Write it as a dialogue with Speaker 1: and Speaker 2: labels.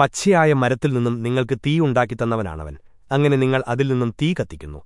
Speaker 1: പച്ചയായ മരത്തിൽ നിന്നും നിങ്ങൾക്ക് തീ ഉണ്ടാക്കിത്തന്നവനാണവൻ അങ്ങനെ നിങ്ങൾ അതിൽ നിന്നും തീ കത്തിക്കുന്നു.